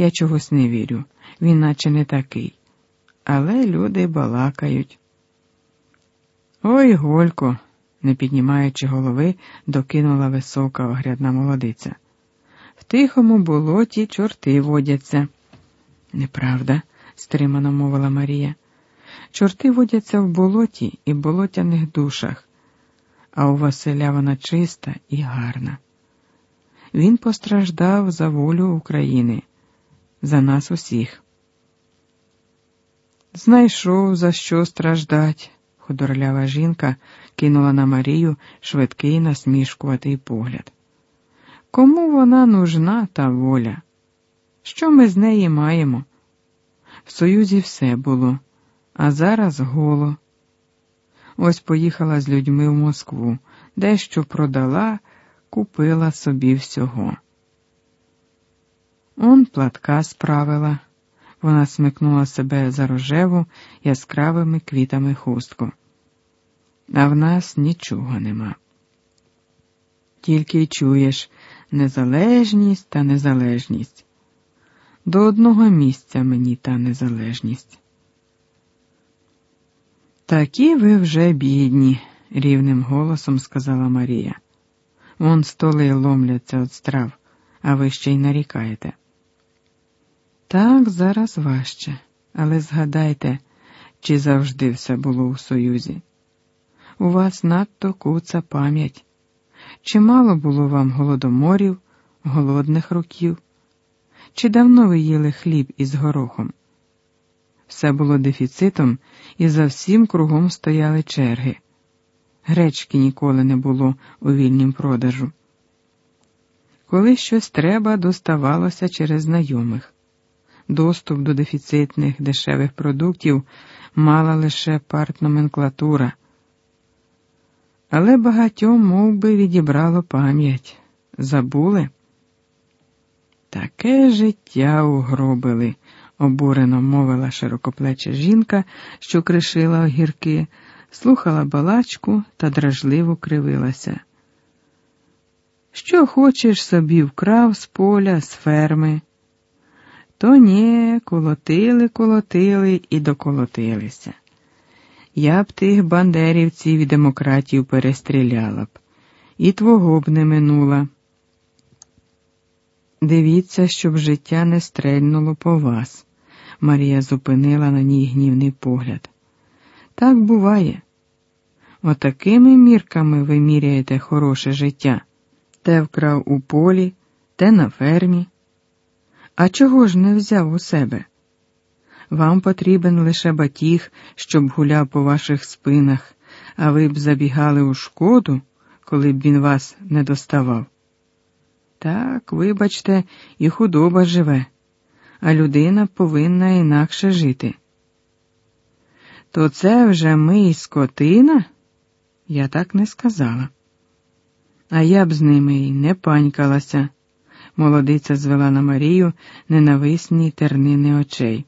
Я чогось не вірю, він наче не такий. Але люди балакають. Ой, Голько, не піднімаючи голови, докинула висока огрядна молодиця. В тихому болоті чорти водяться. Неправда, стримано мовила Марія. Чорти водяться в болоті і болотяних душах, а у Василя вона чиста і гарна. Він постраждав за волю України, за нас усіх. Знайшов, за що страждать, худорлява жінка кинула на Марію швидкий насмішкуватий погляд. Кому вона нужна, та воля? Що ми з неї маємо? В Союзі все було, а зараз голо. Ось поїхала з людьми в Москву, дещо продала, купила собі всього. Он платка справила. Вона смикнула себе за рожеву яскравими квітами хустку. А в нас нічого нема. Тільки чуєш незалежність та незалежність. До одного місця мені та незалежність. Такі ви вже бідні, рівним голосом сказала Марія. Вон столи ломляться від страв, а ви ще й нарікаєте. Так, зараз важче, але згадайте, чи завжди все було у Союзі. У вас надто куца пам'ять. Чимало було вам голодоморів, голодних років? Чи давно ви їли хліб із горохом? Все було дефіцитом, і за всім кругом стояли черги. Гречки ніколи не було у вільнім продажу. Коли щось треба, доставалося через знайомих. Доступ до дефіцитних дешевих продуктів мала лише партноменклатура. Але багатьом мов би, відібрало пам'ять. Забули? Таке життя угробили, обурено мовила широкоплеча жінка, що кришила огірки, слухала балачку та дражливо кривилася. Що хочеш собі вкрав з поля, з ферми? То ні, колотили, колотили і доколотилися. Я б тих бандерівців і демократів перестріляла б, і твого б не минула. Дивіться, щоб життя не стрельнуло по вас. Марія зупинила на ній гнівний погляд. Так буває. Отакими мірками ви міряєте хороше життя. Те вкрав у полі, те на фермі. А чого ж не взяв у себе? Вам потрібен лише батіг, щоб гуляв по ваших спинах, а ви б забігали у шкоду, коли б він вас не доставав. Так, вибачте, і худоба живе, а людина повинна інакше жити. То це вже ми і скотина? Я так не сказала. А я б з ними й не панькалася. Молодиця звела на Марію ненависні тернини очей.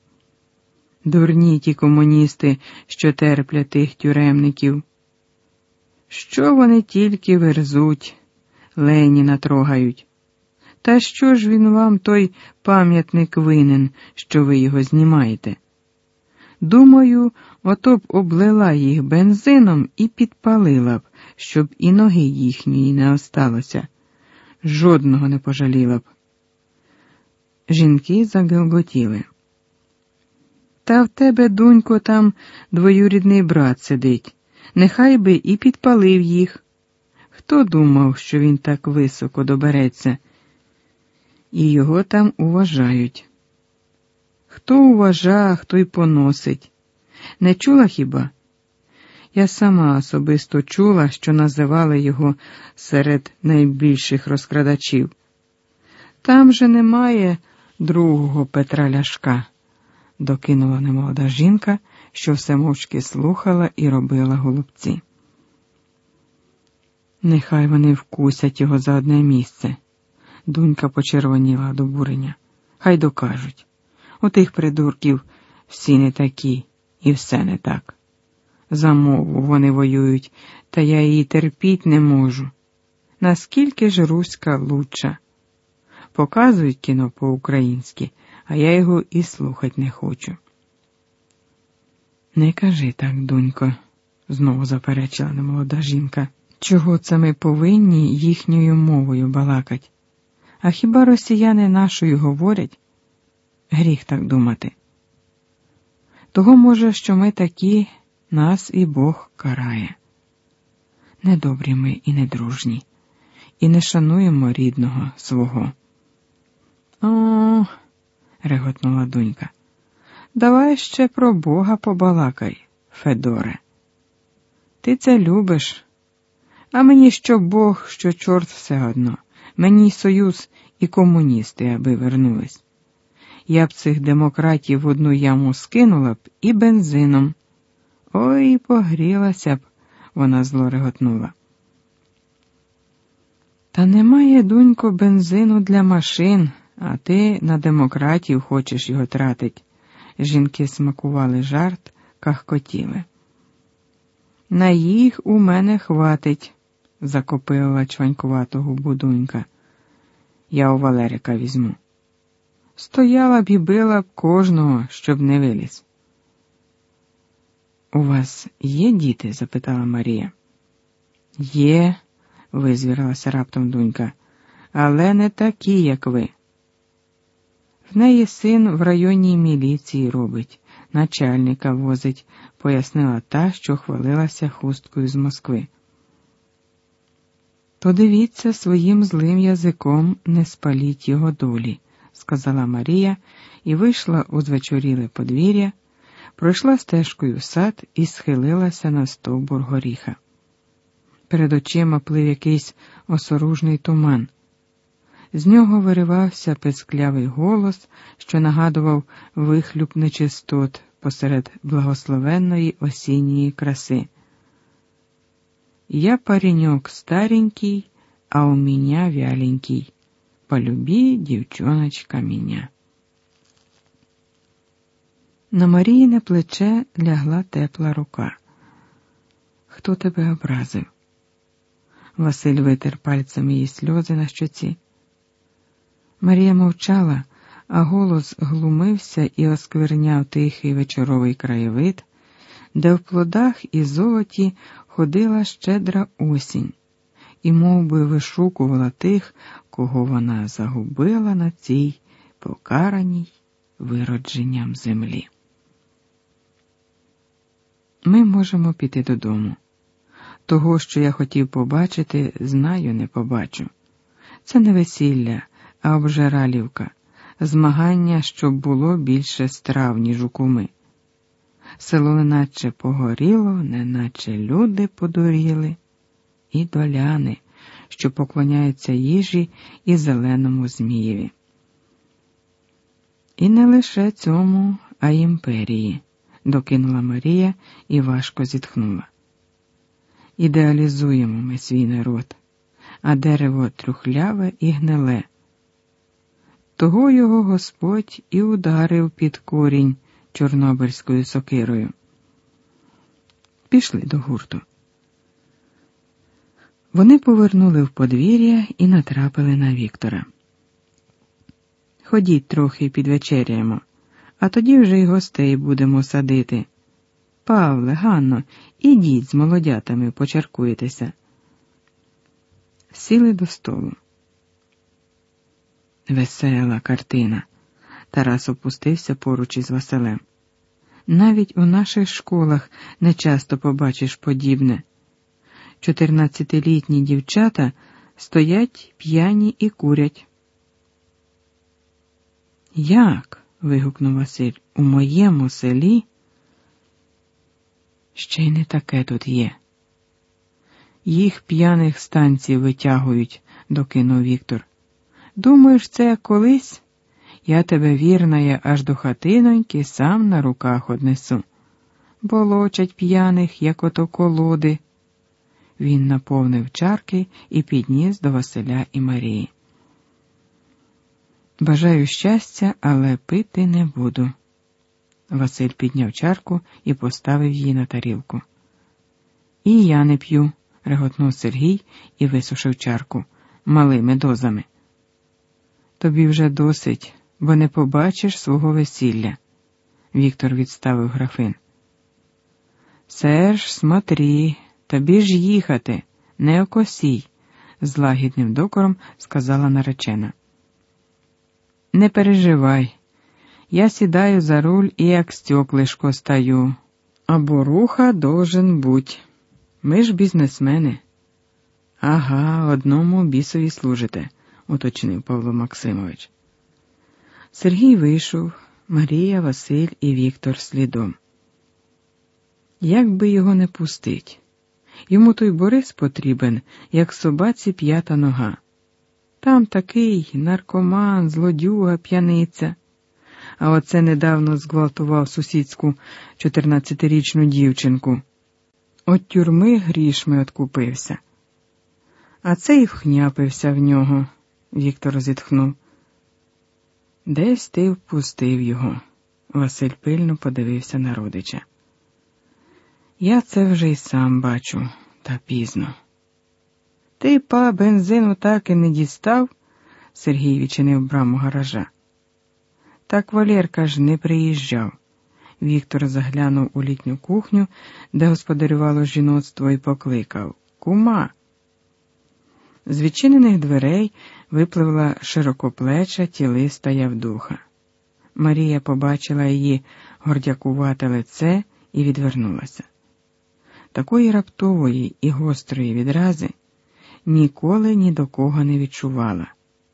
Дурні ті комуністи, що терплять тих тюремників. Що вони тільки верзуть, Леніна трогають. Та що ж він вам той пам'ятник винен, що ви його знімаєте? Думаю, ото б облила їх бензином і підпалила б, щоб і ноги їхньої не осталося. Жодного не пожаліла б. Жінки загелготіли. Та в тебе, дунько, там двоюрідний брат сидить. Нехай би і підпалив їх. Хто думав, що він так високо добереться? І його там уважають. Хто уважа, хто й поносить. Не чула хіба? Я сама особисто чула, що називали його серед найбільших розкрадачів. Там же немає другого Петра Ляшка докинула немолода жінка, що все мовчки слухала і робила голубці. Нехай вони вкусять його за одне місце. Дунька почервоніла до бурення. Хай докажуть. У тих придурків всі не такі, і все не так. За мову вони воюють, та я її терпіть не можу. Наскільки ж Руська лучша? Показують кіно по-українськи, а я його і слухать не хочу. Не кажи так, донько, знову заперечила немолода жінка. Чого це ми повинні їхньою мовою балакать? А хіба росіяни нашою говорять? Гріх так думати. Того, може, що ми такі, нас і Бог карає. Недобрі ми і недружні, і не шануємо рідного свого. О, реготнула донька. Давай ще про Бога побалакай, Федоре. Ти це любиш, а мені що Бог, що чорт все одно, мені й союз і комуністи, аби вернулись. Я б цих демократів в одну яму скинула б і бензином. Ой, погрілася б, вона зло реготнула. Та немає, донько, бензину для машин, а ти на демократів хочеш його тратить. Жінки смакували жарт, кахкотіли. На їх у мене хватить, закопила чванькуватого будунька. Я у Валерика візьму. Стояла б і била б кожного, щоб не виліз. У вас є діти? запитала Марія. Є, визвірилася раптом донька, але не такі, як ви. В неї син в районній міліції робить, начальника возить, пояснила та, що хвалилася хусткою з Москви. То дивіться своїм злим язиком, не спаліть його долі, сказала Марія і вийшла у звечоріле подвір'я, пройшла стежкою в сад і схилилася на стовбур горіха. Перед очима плив якийсь осоружний туман. З нього виривався песклявий голос, що нагадував вихлюп нечистот посеред благословенної осінньої краси. Я паренек старенький, а у меня вяленький. Полюби, дівчоночка, меня. На Маріїне плече лягла тепла рука. Хто тебе образив? Василь витер пальцем її сльози на щоці. Марія мовчала, а голос глумився і оскверняв тихий вечоровий краєвид, де в плодах і золоті ходила щедра осінь, і мов би, вишукувала тих, кого вона загубила на цій покараній виродженням землі. Ми можемо піти додому. Того, що я хотів побачити, знаю, не побачу. Це не весілля, а обжиралівка, змагання, щоб було більше страв, ніж у куми. Село неначе погоріло, неначе люди подуріли, і доляни, що поклоняються їжі і зеленому Змієві. І не лише цьому, а імперії, докинула Марія і важко зітхнула. Ідеалізуємо ми свій народ, а дерево трухляве і гниле. Того його Господь і ударив під корінь чорнобильською сокирою. Пішли до гурту. Вони повернули в подвір'я і натрапили на Віктора. Ходіть трохи підвечеряємо, а тоді вже й гостей будемо садити. Павле, Ганно, ідіть з молодятами, почаркуєтеся. Сіли до столу. Весела картина. Тарас опустився поруч із Василем. Навіть у наших школах не часто побачиш подібне. Чотирнадцятилітні дівчата стоять п'яні і курять. Як? Вигукнув Василь, у моєму селі? Ще й не таке тут є. Їх п'яних станцій витягують, докинув Віктор. Думаєш, це колись? Я тебе вірна, аж до хатиноньки сам на руках однесу. Болочать п'яних, як ото колоди. Він наповнив чарки і підніс до Василя і Марії. Бажаю щастя, але пити не буду. Василь підняв чарку і поставив її на тарілку. І я не п'ю, реготнув Сергій і висушив чарку малими дозами. Тобі вже досить, бо не побачиш свого весілля. Віктор відставив графин. Серж, смотрі, тобі ж їхати, не окосій, з лагідним докором сказала наречена. Не переживай, я сідаю за руль і як стеклишко стаю. Або руха должен буть. Ми ж бізнесмени. Ага, одному бісові служите, уточнив Павло Максимович. Сергій вийшов, Марія, Василь і Віктор слідом. Як би його не пустить? Йому той Борис потрібен, як собаці п'ята нога. Там такий наркоман, злодюга, п'яниця. А оце недавно зґвалтував сусідську 14-річну дівчинку. От тюрми грішми откупився. А цей вхняпився в нього, Віктор зітхнув. Десь ти впустив його. Василь пильно подивився на родича. Я це вже й сам бачу, та пізно. Ти, па, бензину так і не дістав, Сергій відчинив браму гаража. Так Валерка ж не приїжджав. Віктор заглянув у літню кухню, де господарювало жіноцтво, і покликав Кума. З відчинених дверей випливла широкоплеча тілиста явдуха. Марія побачила її гордякувате лице і відвернулася. Такої раптової і гострої відрази ніколи ні до кого не відчувала,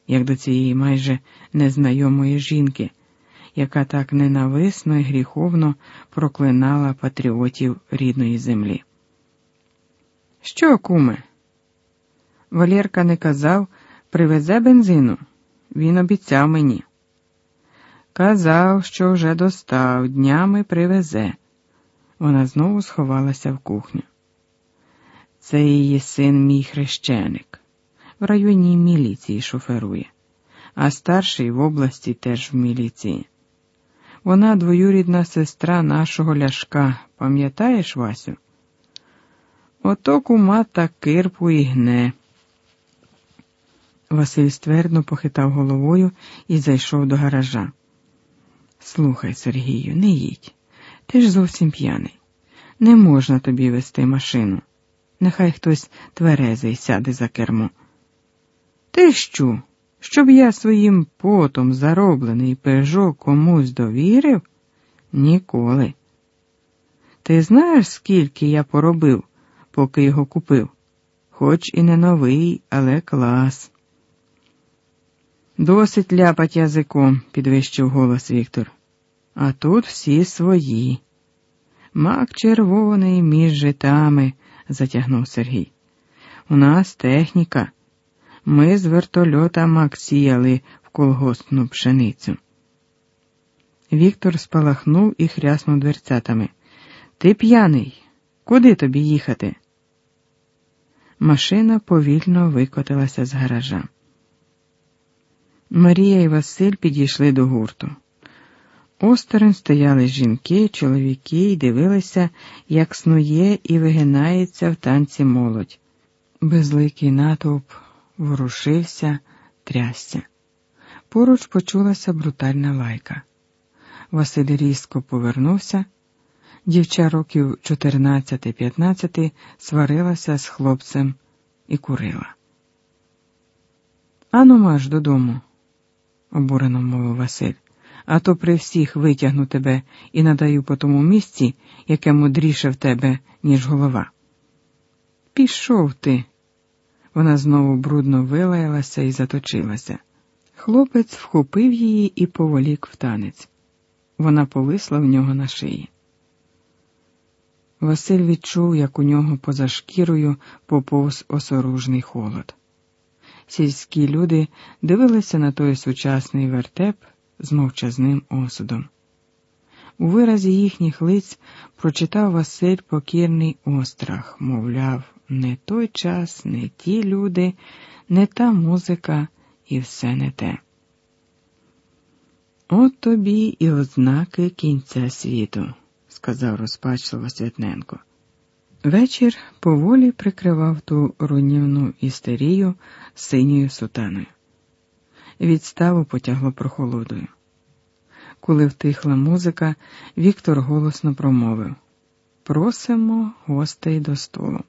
як до цієї майже незнайомої жінки, яка так ненависно і гріховно проклинала патріотів рідної землі. Що, куме? Валєрка не казав, привезе бензину. Він обіцяв мені. Казав, що вже достав, днями привезе. Вона знову сховалася в кухню. Це її син мій хрещеник. В районній міліції шоферує, а старший в області теж в міліції. Вона двоюрідна сестра нашого ляшка, пам'ятаєш, Васю? Ото кума та кирпу і гне. Василь ствердно похитав головою і зайшов до гаража. Слухай, Сергію, не їдь. Ти ж зовсім п'яний. Не можна тобі вести машину. Нехай хтось тверезий сяде за кермо. Ти що? Щоб я своїм потом зароблений пежо комусь довірив? Ніколи. Ти знаєш, скільки я поробив, поки його купив? Хоч і не новий, але клас. Досить ляпать язиком, підвищив голос Віктор. А тут всі свої. Мак червоний між житами, затягнув Сергій. У нас техніка. Ми з вертольота мак сіяли в колгоспну пшеницю. Віктор спалахнув і хряснув дверцятами. Ти п'яний. Куди тобі їхати? Машина повільно викотилася з гаража. Марія і Василь підійшли до гурту. Осторонь стояли жінки, чоловіки і дивилися, як снує і вигинається в танці молодь. Безликий натовп ворушився, трясся. Поруч почулася брутальна лайка. Василь різко повернувся. Дівча років 14-15 сварилася з хлопцем і курила. Ану маш додому обурено мовив Василь, а то при всіх витягну тебе і надаю по тому місці, яке мудріше в тебе, ніж голова. Пішов ти. Вона знову брудно вилаялася і заточилася. Хлопець вхопив її і поволік в танець. Вона повисла в нього на шиї. Василь відчув, як у нього поза шкірою поповз осоружний холод сільські люди дивилися на той сучасний вертеп з мовчазним осудом. У виразі їхніх лиць прочитав Василь покірний острах, мовляв, не той час, не ті люди, не та музика і все не те. От тобі і ознаки кінця світу, сказав розпачливо Святненко. Вечір поволі прикривав ту руйнівну істерію синьою сутаною. Від ставу потягло прохолодою. Коли втихла музика, Віктор голосно промовив Просимо гостей до столу.